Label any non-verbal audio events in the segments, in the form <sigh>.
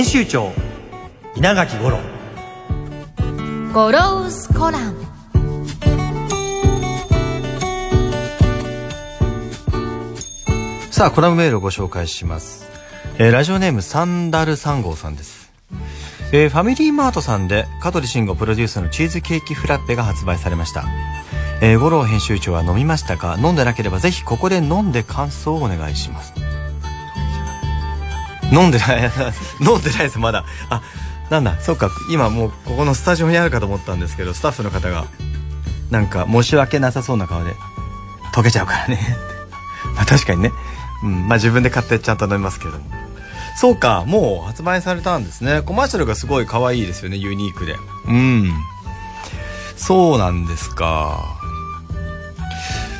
編集長稲垣五郎。ゴロウスコラム。さあコラムメールをご紹介します、えーラジオネームサンダル3号さんです、えーファミリーマートさんで香取慎吾プロデュースのチーズケーキフラッペが発売されました。えー五郎編集長は飲みましたか？飲んでなければぜひここで飲んで感想をお願いします飲んでない <laughs> 飲んでないですまだ。あなんだそっか。今もうここのスタジオにあるかと思ったんですけどスタッフの方がなんか申し訳なさそうな顔で溶けちゃうからね。<laughs> まあ確かにね。うんまあ自分で買ってちゃんと飲みますけども。そうかもう発売されたんですね。コマーシャルがすごい可愛いですよねユニークで。うん。そうなんですか。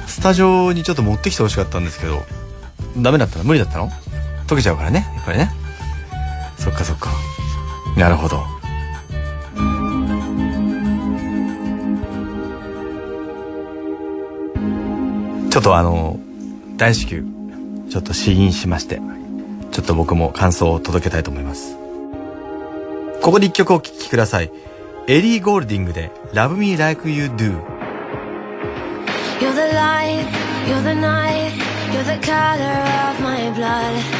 スタジオにちょっと持ってきてほしかったんですけどダメだったの？無理だったの？溶けちゃうからねやっぱりね。そっかそっか。なるほど。ちょっとあの大至急ちょっと試飲しましてちょっと僕も感想を届けたいと思います。ここで一曲お聴きください。エリー・ゴールディングで「Love Me Like You Do」You're the light, you're the night, you're the color of my blood.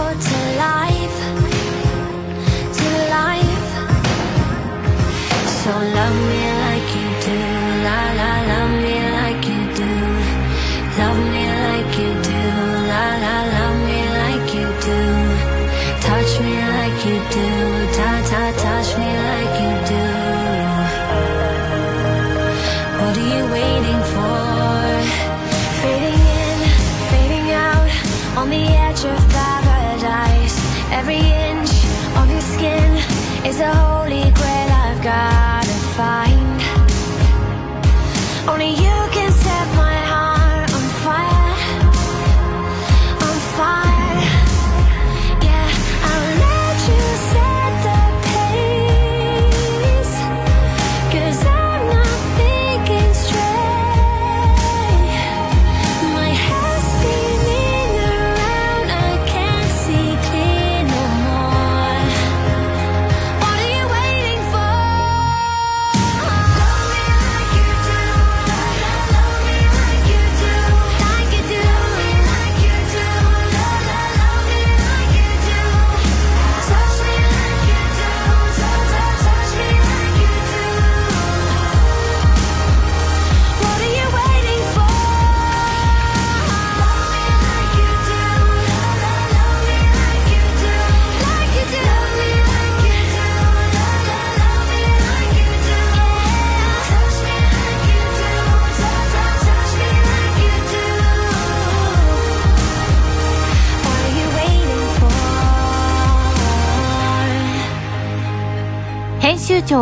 son las miedo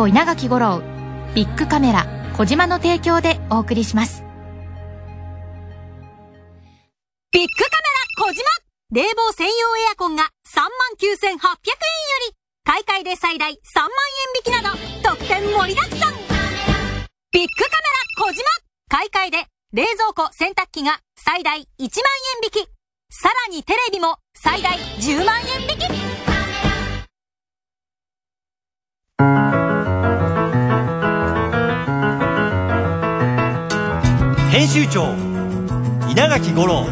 編集長稲垣吾郎ビッグカメラ小島の提供でお送りします。ビッグカメラ小島。冷房専用エアコンが39,800円より。買い替えで最大3万円引きなど特典盛りだくさん。ビッグカメラ小島。買い替えで冷蔵庫洗濯機が最大1万円引き。さらにテレビも最大10万円引き。編集長稲垣吾郎。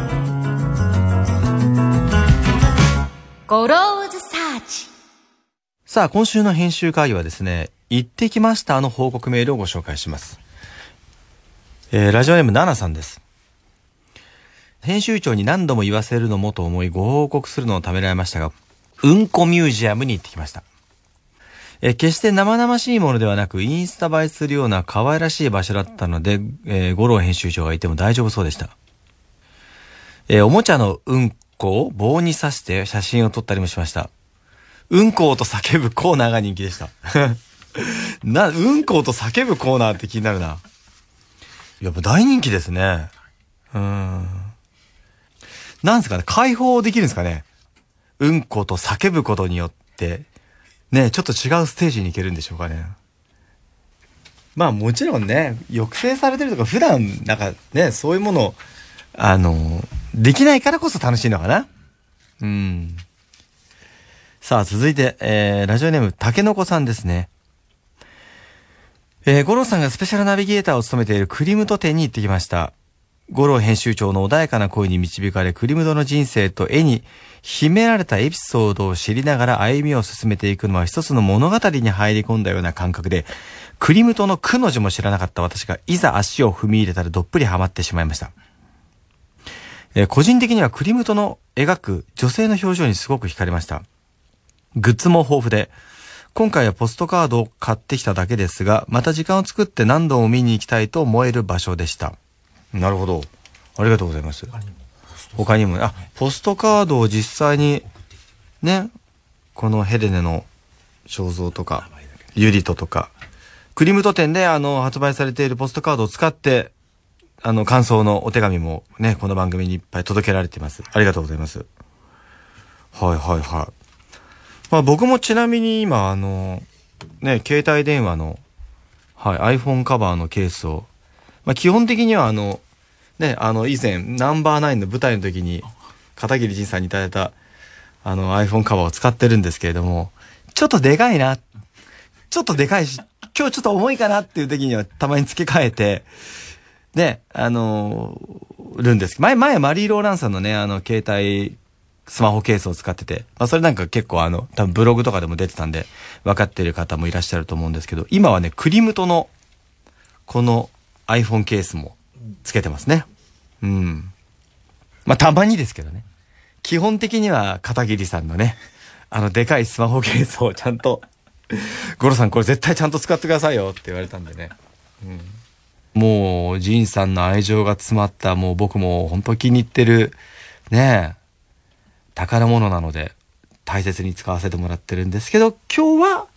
ゴローズサーチ。さあ今週の編集会議はですね行ってきましたの報告メールをご紹介します。えー、ラジオネームナナさんです。編集長に何度も言わせるのもと思いご報告するのをためられましたがうんこミュージアムに行ってきましたえー、決して生々しいものではなく、インスタ映えするような可愛らしい場所だったので、えー、五郎編集長がいても大丈夫そうでした。えー、おもちゃのうんこを棒に刺して写真を撮ったりもしました。うんこをと叫ぶコーナーが人気でした。<laughs> な、うんこをと叫ぶコーナーって気になるな。やっぱ大人気ですね。うん。なんですかね解放できるんですかねうんこと叫ぶことによって、ね、ちょっと違うステージに行けるんでしょうかね。まあもちろんね、抑制されてるとか普段なんかね、そういうものあの、できないからこそ楽しいのかな。うん。さあ続いて、えー、ラジオネーム、たけのこさんですね。えー、五郎さんがスペシャルナビゲーターを務めているクリムト店に行ってきました。五郎編集長の穏やかな声に導かれ、クリムトの人生と絵に秘められたエピソードを知りながら歩みを進めていくのは一つの物語に入り込んだような感覚で、クリムトのくの字も知らなかった私がいざ足を踏み入れたらどっぷりハマってしまいました。えー、個人的にはクリムトの描く女性の表情にすごく惹かれました。グッズも豊富で、今回はポストカードを買ってきただけですが、また時間を作って何度も見に行きたいと思える場所でした。なるほど。ありがとうございます。他にも、あ、ポストカードを実際に、ね、このヘレネの肖像とか、ユリトとか、クリムト店であの、発売されているポストカードを使って、あの、感想のお手紙もね、この番組にいっぱい届けられています。ありがとうございます。はいはいはい。まあ僕もちなみに今、あの、ね、携帯電話の、はい、iPhone カバーのケースを、まあ基本的にはあの、ね、あの、以前、ナンバーナインの舞台の時に、片桐仁さんにいただいた、あの、iPhone カバーを使ってるんですけれども、ちょっとでかいな、ちょっとでかいし、今日ちょっと重いかなっていう時にはたまに付け替えて、ね、あのー、るんです。前、前、マリー・ローランさんのね、あの、携帯、スマホケースを使ってて、まあ、それなんか結構あの、多分ブログとかでも出てたんで、分かってる方もいらっしゃると思うんですけど、今はね、クリムトの、この iPhone ケースもつけてますね。うん。まあ、たまにですけどね。基本的には片桐さんのね、あの、でかいスマホケースをちゃんと、<laughs> ゴロさんこれ絶対ちゃんと使ってくださいよって言われたんでね。うん。もう、ジンさんの愛情が詰まった、もう僕も本当気に入ってる、ねえ、宝物なので、大切に使わせてもらってるんですけど、今日は、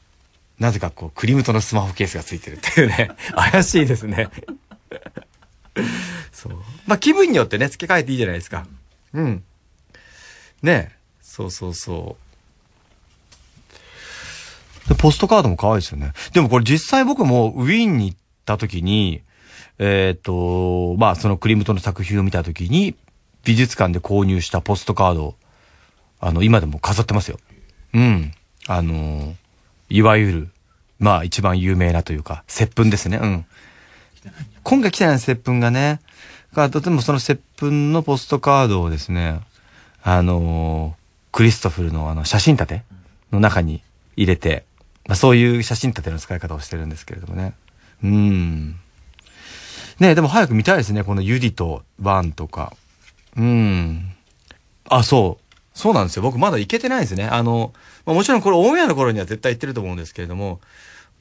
なぜかこう、クリムトのスマホケースがついてるっていうね、<laughs> 怪しいですね。<laughs> そう。まあ、気分によってね、付け替えていいじゃないですか。うん。ねえ。そうそうそう。で、ポストカードも可愛いですよね。でもこれ実際僕もウィーンに行った時に、えっ、ー、と、まあ、そのクリムトの作品を見たときに、美術館で購入したポストカード、あの、今でも飾ってますよ。うん。あの、いわゆる、まあ、一番有名なというか、接吻ですね。うん。今回来たような接吻がね、が、とてもその接吻のポストカードをですね、あの、クリストフルのあの、写真立ての中に入れて、まあ、そういう写真立ての使い方をしてるんですけれどもね。うん。ねでも早く見たいですね。このユディとバンとか。うん。あ、そう。そうなんですよ。僕まだ行けてないんですね。あの、まあ、もちろんこれオンエアの頃には絶対行ってると思うんですけれども、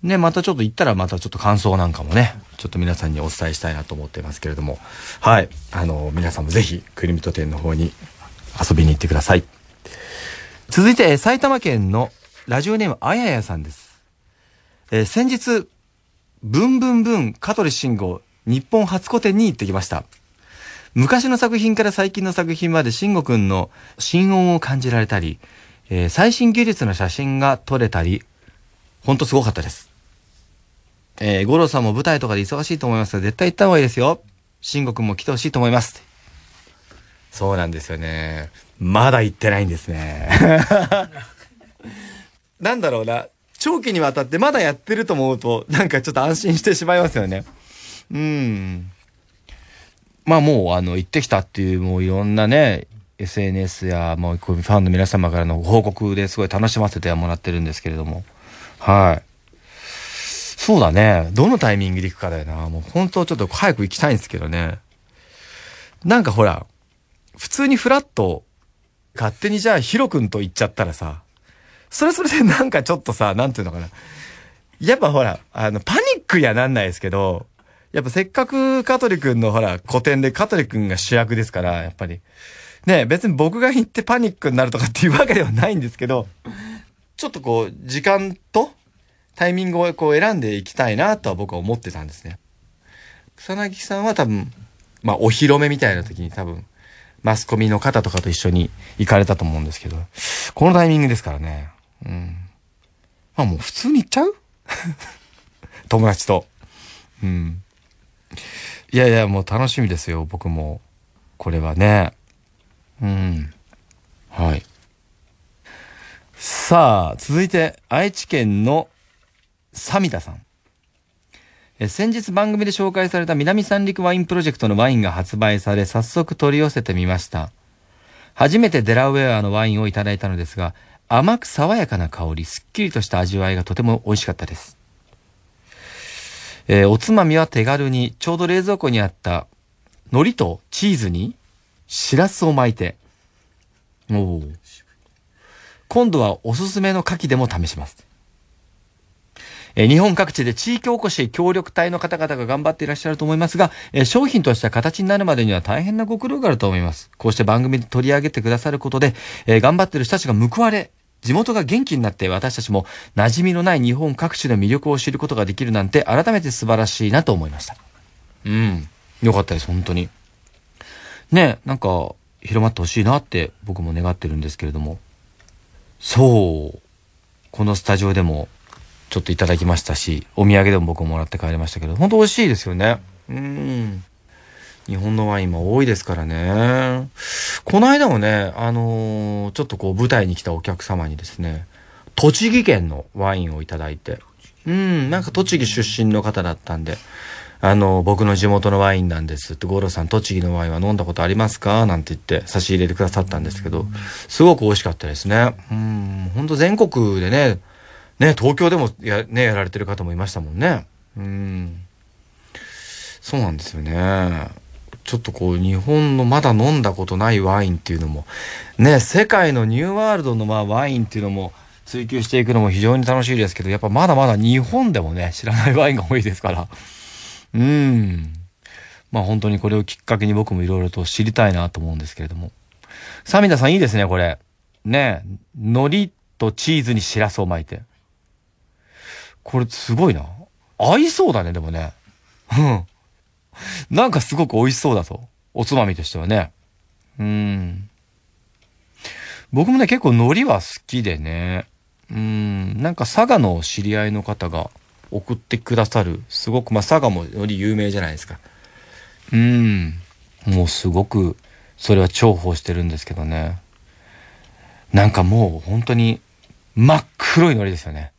ね、またちょっと行ったらまたちょっと感想なんかもね、ちょっと皆さんにお伝えしたいなと思ってますけれども、はい。あの、皆さんもぜひ、クリムト店の方に遊びに行ってください。続いて、埼玉県のラジオネームあややさんです。えー、先日、ブンブンブン香取慎吾日本初古典に行ってきました。昔の作品から最近の作品まで慎吾くんの心音を感じられたり、えー、最新技術の写真が撮れたり、ほんとすごかったです。えー、五郎さんも舞台とかで忙しいと思いますが、絶対行った方がいいですよ。慎吾くんも来てほしいと思います。そうなんですよね。まだ行ってないんですね。<laughs> なんだろうな。長期にわたってまだやってると思うと、なんかちょっと安心してしまいますよね。うん。まあもうあの行ってきたっていうもういろんなね、SNS やもうファンの皆様からの報告ですごい楽しませてはもらってるんですけれども。はい。そうだね。どのタイミングで行くかだよな。もう本当ちょっと早く行きたいんですけどね。なんかほら、普通にフラット、勝手にじゃあヒロ君と行っちゃったらさ、それそれでなんかちょっとさ、なんていうのかな。やっぱほら、あの、パニックにはなんないですけど、やっぱせっかく香取くんのほら、古典で香取くんが主役ですから、やっぱり。ね別に僕が行ってパニックになるとかっていうわけではないんですけど、ちょっとこう、時間とタイミングをこう選んでいきたいなとは僕は思ってたんですね。草薙さんは多分、まあお披露目みたいな時に多分、マスコミの方とかと一緒に行かれたと思うんですけど、このタイミングですからね。うん。まあもう普通に行っちゃう？<laughs> 友達と。うん。いやいや、もう楽しみですよ、僕も。これはね。うん。はい。さあ、続いて、愛知県のサミダさん。え先日番組で紹介された南三陸ワインプロジェクトのワインが発売され、早速取り寄せてみました。初めてデラウェアのワインをいただいたのですが、甘く爽やかな香り、すっきりとした味わいがとても美味しかったです。えーおつまみは手軽に、ちょうど冷蔵庫にあった海苔とチーズに、シラスを巻いて、お今度はおすすめの牡蠣でも試します。え日本各地で地域おこし協力隊の方々が頑張っていらっしゃると思いますが、え商品としては形になるまでには大変なご苦労があると思います。こうして番組で取り上げてくださることで、え頑張ってる人たちが報われ、地元が元気になって私たちも馴染みのない日本各地の魅力を知ることができるなんて改めて素晴らしいなと思いました。うん。よかったです、本当に。ねなんか、広まってほしいなって僕も願ってるんですけれども。そう。このスタジオでもちょっといただきましたし、お土産でも僕ももらって帰りましたけど、本当美味しいですよね。うん。日本のワインも多いですからね。この間もね、あのーちょっとこう舞台に来たお客様にですね、栃木県のワインをいただいて、うん、なんか栃木出身の方だったんで、あの、僕の地元のワインなんですって、五郎さん栃木のワインは飲んだことありますか？なんて言って差し入れてくださったんですけど、すごく美味しかったですね。うん、ほんと全国でね、ね、東京でもや、ね、やられてる方もいましたもんね。うん。そうなんですよね。ちょっとこう、日本のまだ飲んだことないワインっていうのも、ね、世界のニューワールドのまあワインっていうのも追求していくのも非常に楽しいですけど、やっぱまだまだ日本でもね、知らないワインが多いですから。うん。まあ本当にこれをきっかけに僕もいろいろと知りたいなと思うんですけれども。サミダさんいいですね、これ。ね海苔とチーズにしらすを巻いて。これすごいな。合いそうだね、でもね。うん。なんかすごく美味しそうだと。おつまみとしてはね。うん。僕もね、結構海苔は好きでね。うん。なんか佐賀の知り合いの方が送ってくださる。すごく、まあ佐賀も海苔有名じゃないですか。うん。もうすごく、それは重宝してるんですけどね。なんかもう本当に真っ黒い海苔ですよね。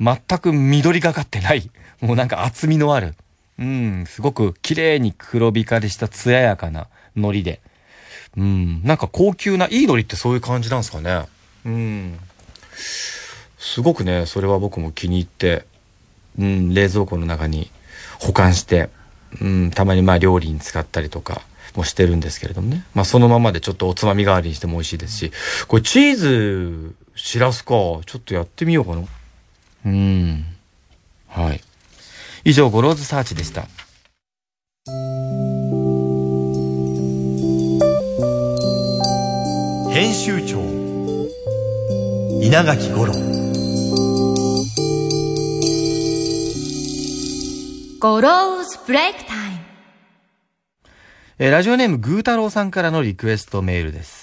全く緑がかってない。<laughs> もうなんか厚みのある。うん、すごく綺麗に黒光りした艶やかな海苔で。うん、なんか高級な、いい海苔ってそういう感じなんですかね。うん。すごくね、それは僕も気に入って、うん、冷蔵庫の中に保管して、うん、たまにまあ料理に使ったりとかもしてるんですけれどもね。まあそのままでちょっとおつまみ代わりにしても美味しいですし、これチーズ、しらすか、ちょっとやってみようかな。うん。はい。以上、ゴローズサーチでした。編集長稲垣吾郎ゴローズブレイクタイムえーラジオネームグー太郎さんからのリクエストメールです。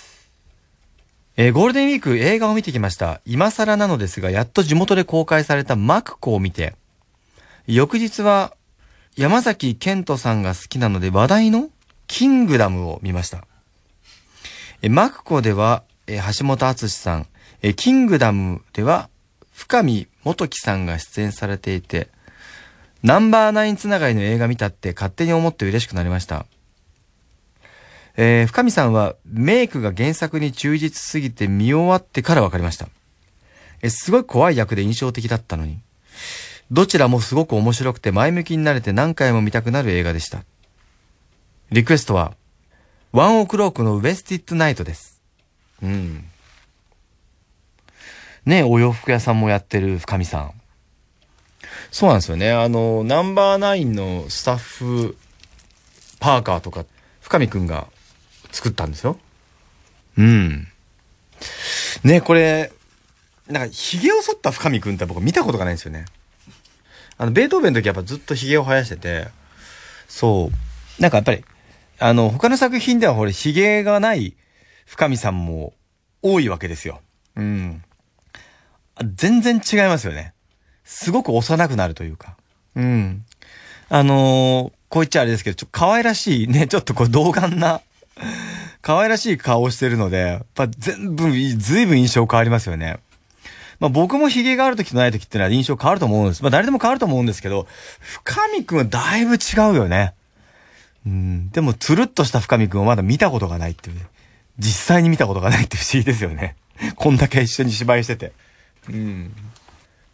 えーゴールデンウィーク映画を見てきました。今更なのですが、やっと地元で公開されたマクコを見て、翌日は山崎賢人さんが好きなので話題のキングダムを見ました。えマクコでは、え橋本敦さん、えキングダムでは深見元樹さんが出演されていて、ナンバーナインつながりの映画見たって勝手に思って嬉しくなりました。えー、深見さんはメイクが原作に忠実すぎて見終わってから分かりました。え、すごい怖い役で印象的だったのに。どちらもすごく面白くて前向きになれて何回も見たくなる映画でした。リクエストは、ワンオクロークのウェスティッドナイトです。うん。ねお洋服屋さんもやってる深見さん。そうなんですよね。あの、ナンバーナインのスタッフ、パーカーとか、深見くんが作ったんですよ。うん。ねこれ、なんか、髭を剃った深見くんって僕見たことがないんですよね。あの、ベートーベンの時やっぱずっと髭を生やしてて、そう。なんかやっぱり、あの、他の作品ではほれ、髭がない深見さんも多いわけですよ。うん。全然違いますよね。すごく幼くなるというか。うん。あのーこう言っちゃあれですけど、ちょっと可愛らしいね、ちょっとこう童顔な、<laughs> 可愛らしい顔をしてるので、やっぱ全部、ずいぶん印象変わりますよね。まあ僕も髭がある時とない時ってのは印象変わると思うんです。まあ誰でも変わると思うんですけど、深見くんはだいぶ違うよね。うん。でも、つるっとした深見くんをまだ見たことがないっていうね。実際に見たことがないって不思議ですよね。こんだけ一緒に芝居してて。うん。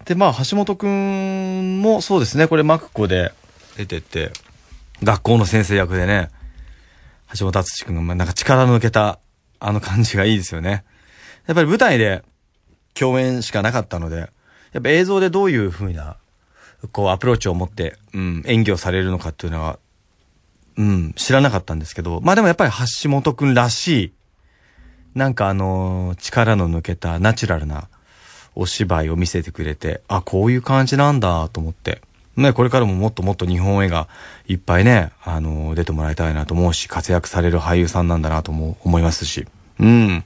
で、まあ、橋本くんもそうですね。これ、マクコで出てて、学校の先生役でね、橋本敦くんが、なんか力の抜けた、あの感じがいいですよね。やっぱり舞台で共演しかなかったので、やっぱ映像でどういう風な、こう、アプローチを持って、うん、演技をされるのかっていうのは、うん、知らなかったんですけど、まあでもやっぱり橋本くんらしい、なんかあのー力の抜けたナチュラルなお芝居を見せてくれて、あ、こういう感じなんだと思って。ね、これからももっともっと日本映画いっぱいね、あのー出てもらいたいなと思うし、活躍される俳優さんなんだなとも思いますし。うん。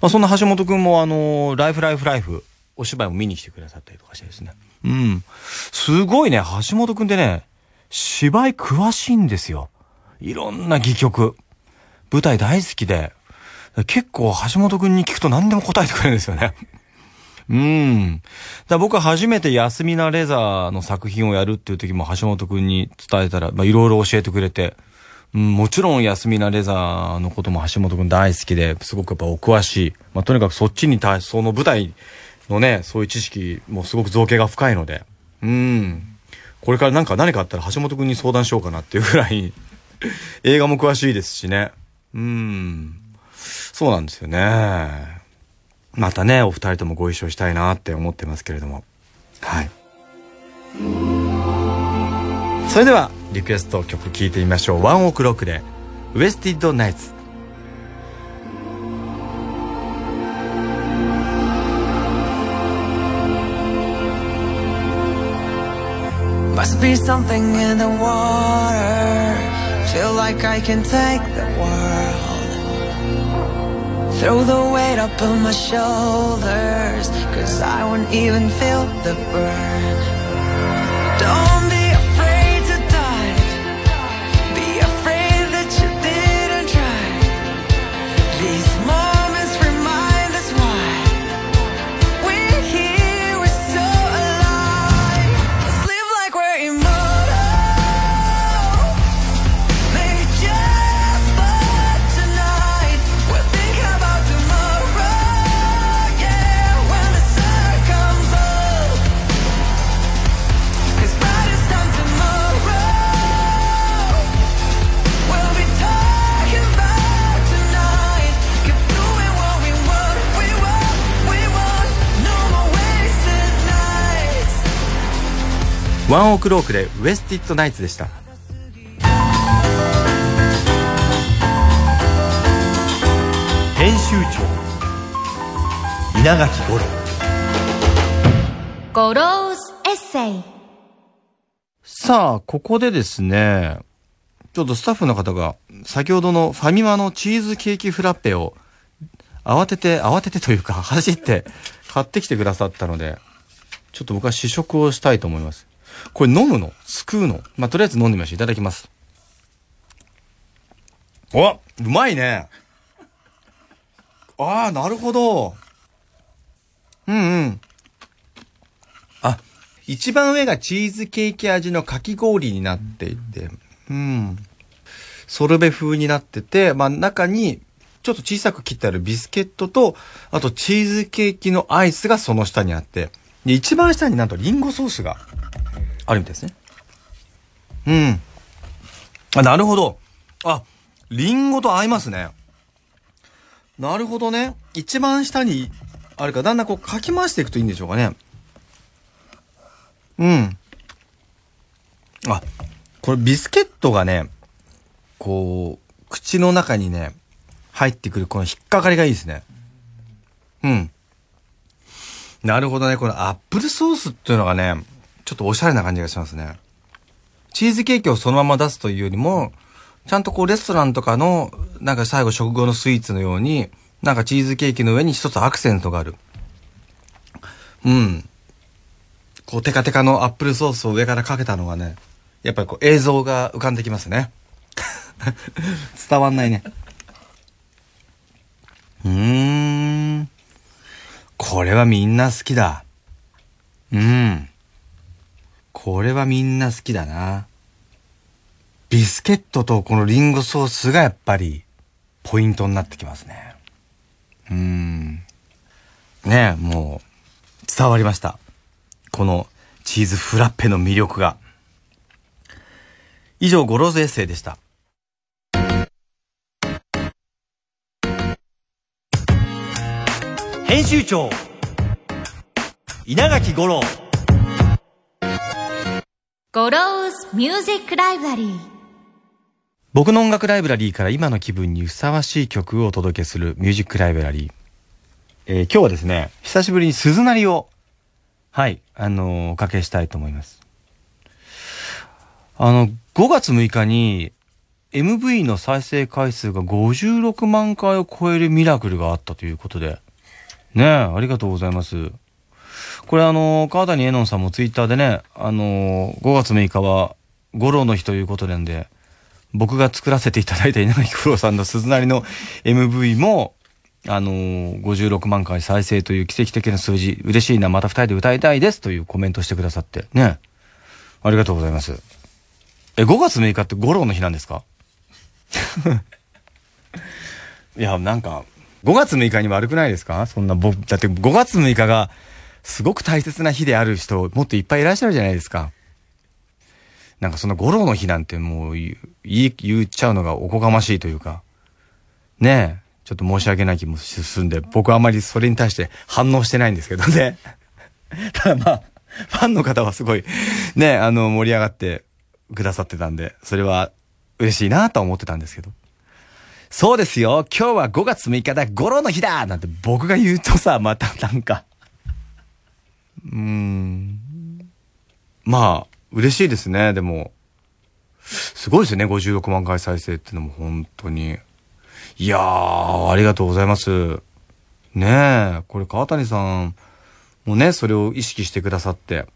まあそんな橋本くんもあのーライフライフライフ、お芝居も見に来てくださったりとかしてですね。うん。すごいね、橋本くんってね、芝居詳しいんですよ。いろんな戯曲。舞台大好きで、結構橋本くんに聞くと何でも答えてくれるんですよね。うん。だ僕は初めて休みなレザーの作品をやるっていう時も橋本くんに伝えたら、まあいろいろ教えてくれて、うん、もちろん休みなレザーのことも橋本くん大好きで、すごくやっぱお詳しい。まあとにかくそっちに対し、その舞台のね、そういう知識もすごく造形が深いので、うん。これからなんか何かあったら橋本くんに相談しようかなっていうぐらい、<laughs> 映画も詳しいですしね。うん。そうなんですよね。またね、お二人ともご一緒したいなって思ってますけれども。はい。それでは、リクエスト曲聴いてみましょう。ワンオクロックで、ウエスティッドナイツ。Must be something in the water. Feel like I can take the world. Throw the weight up on my shoulders. Cause I won't even feel the burn. ONE OK ROCKで Wasted Nights でした。編集長稲垣五郎ゴローズエッセイさあ、ここでですね、ちょっとスタッフの方が、先ほどのファミマのチーズケーキフラッペを、慌てて、慌ててというか、走って買ってきてくださったので、ちょっと僕は試食をしたいと思います。これ飲むの？すくうの？まあ、とりあえず飲んでみましょう。いただきます。おうまいねああ、なるほど。うんうん。あ、一番上がチーズケーキ味のかき氷になっていて、うん。ソルベ風になってて、まあ中にちょっと小さく切ってあるビスケットと、あとチーズケーキのアイスがその下にあって、で、一番下になんとリンゴソースがあるみたいですね。うん。あ、なるほど。あ、リンゴと合いますね。なるほどね。一番下にあるか、だんだんこうかき回していくといいんでしょうかね。うん。あ、これビスケットがね、こう、口の中にね、入ってくるこの引っかかりがいいですね。うん。なるほどね。このアップルソースっていうのがね、ちょっとおしゃれな感じがしますね。チーズケーキをそのまま出すというよりも、ちゃんとこうレストランとかの、なんか最後食後のスイーツのように、なんかチーズケーキの上に一つアクセントがある。うん。こうテカテカのアップルソースを上からかけたのがね、やっぱりこう映像が浮かんできますね。<laughs> 伝わんないね。うーん。これはみんな好きだ。うん。これはみんな好きだな。ビスケットとこのリンゴソースがやっぱりポイントになってきますね。うん。ね、もう伝わりました。このチーズフラッペの魅力が。以上、ゴローズエッセイでした。編集長稲垣吾郎ゴローズミュージックライブラリー僕の音楽ライブラリーから今の気分にふさわしい曲をお届けするミュージックライブラリー。えー今日はですね、久しぶりに鈴なりを、はい、あのーおかけしたいと思います。あの、5月6日に MV の再生回数が56万回を超えるミラクルがあったということで、ねえ、ありがとうございます。これあの、川谷絵音さんもツイッターでね、あの、5月6日は五郎の日ということなんで、僕が作らせていただいた稲垣吾郎さんの鈴なりの MV も、あのー56万回再生という奇跡的な数字、嬉しいな、また二人で歌いたいですというコメントしてくださって、ね。ありがとうございます。え、5月6日って五郎の日なんですか？<laughs> いや、なんか、5月6日に悪くないですか？そんな僕、だって5月6日がすごく大切な日である人、もっといっぱいいらっしゃるじゃないですか。なんかその五郎の日なんてもう言っちゃうのがおこがましいというか、ねえ、ちょっと申し訳ない気も進んで、僕はあまりそれに対して反応してないんですけどね。<laughs> ただまあ、ファンの方はすごい、ね、あの、盛り上がってくださってたんで、それは嬉しいなと思ってたんですけど。そうですよ今日は5月6日だ五郎の日だなんて僕が言うとさ、またなんか、うん、まあ、嬉しいですね、でも。すごいですね、56万回再生ってのも本当に。いやー、ありがとうございます。ねえ、これ川谷さんもね、それを意識してくださって。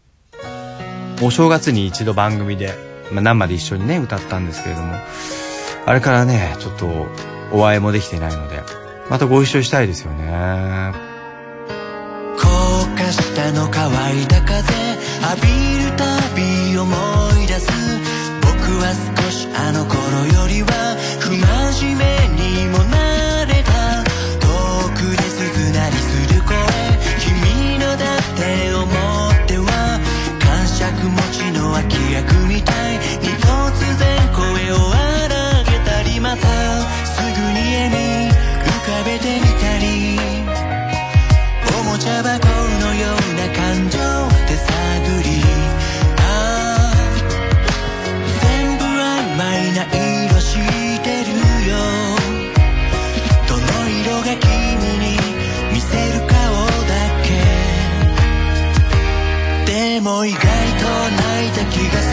お正月に一度番組で、まあ、生で一緒にね、歌ったんですけれども、あれからね、ちょっとお会いもできてないので、またご一緒したいですよね。高架下の乾いた風浴びるたび思い出す。僕は少しあの頃よりは不真面目にもなる意外と泣いた気がする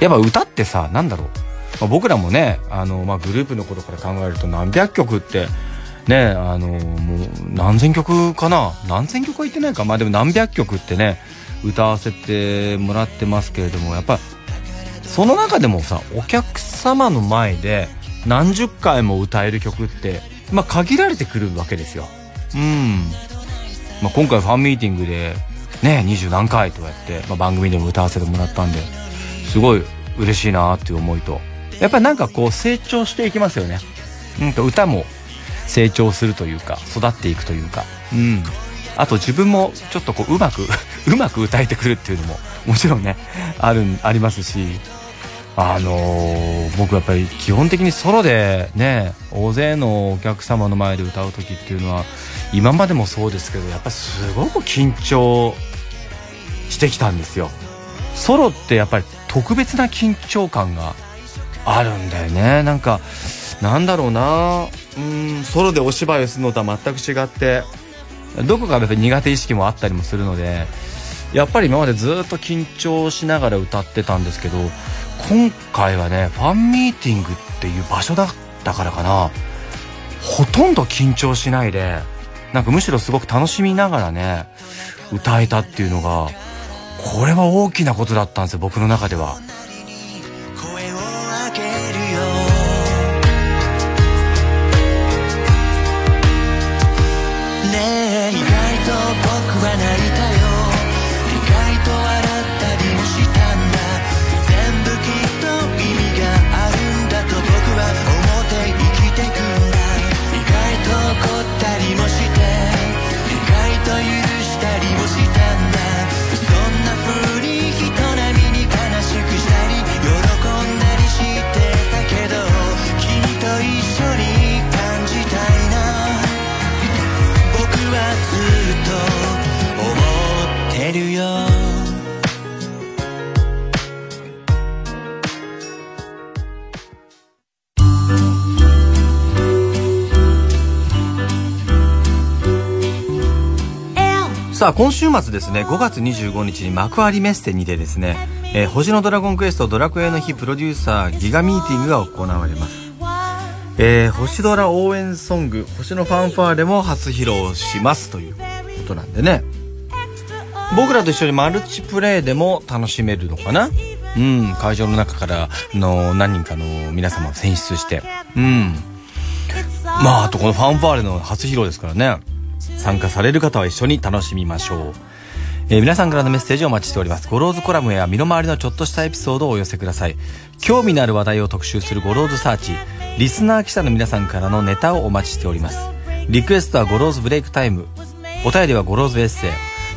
やっぱ歌ってさなんだろう、まあ、僕らもねあの、まあ、グループのことから考えると何百曲ってねあのもう何千曲かな。何千曲は言ってないか。まあでも何百曲ってね歌わせてもらってますけれどもやっぱその中でもさお客様の前で何十回も歌える曲ってまあ限られてくるわけですよ。うん。まあ、今回ファンミーティングでね二十何回とかやって、まあ、番組でも歌わせてもらったんで。すごい嬉しいなっていう思いと。やっぱりなんかこう成長していきますよね。うんと歌も成長するというか育っていくというか。うん。あと自分もちょっとこううまく <laughs> うまく歌えてくるっていうのももちろんねあるありますし。あのー、僕やっぱり基本的にソロでね大勢のお客様の前で歌う時っていうのは今までもそうですけどやっぱすごく緊張してきたんですよ。ソロってやっぱり特別な緊張感があるんだよね。なんかなんだろうな。うんソロでお芝居をするのとは全く違ってどこかやっぱり苦手意識もあったりもするのでやっぱり今までずっと緊張しながら歌ってたんですけど今回はねファンミーティングっていう場所だったからかな。ほとんど緊張しないでなんかむしろすごく楽しみながらね歌えたっていうのがこれは大きなことだったんですよ僕の中では。さあ今週末ですね5月25日に幕張メッセにてですね、えー星のドラゴンクエストドラクエの日プロデューサーギガミーティングが行われます。えー星ドラ応援ソング星のファンファーレも初披露しますということなんでね。僕らと一緒にマルチプレイでも楽しめるのかな？うん会場の中からの何人かの皆様を選出して。うん。まああとこのファンファーレの初披露ですからね。参加される方は一緒に楽しみましょう、えー皆さんからのメッセージをお待ちしております。ゴローズコラムや身の回りのちょっとしたエピソードをお寄せください。興味のある話題を特集するゴローズサーチ。リスナー記者の皆さんからのネタをお待ちしております。リクエストはゴローズブレイクタイム。お便りはゴローズエッセイ。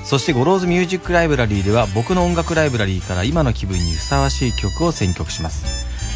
そしてゴローズミュージックライブラリーでは僕の音楽ライブラリーから今の気分にふさわしい曲を選曲します。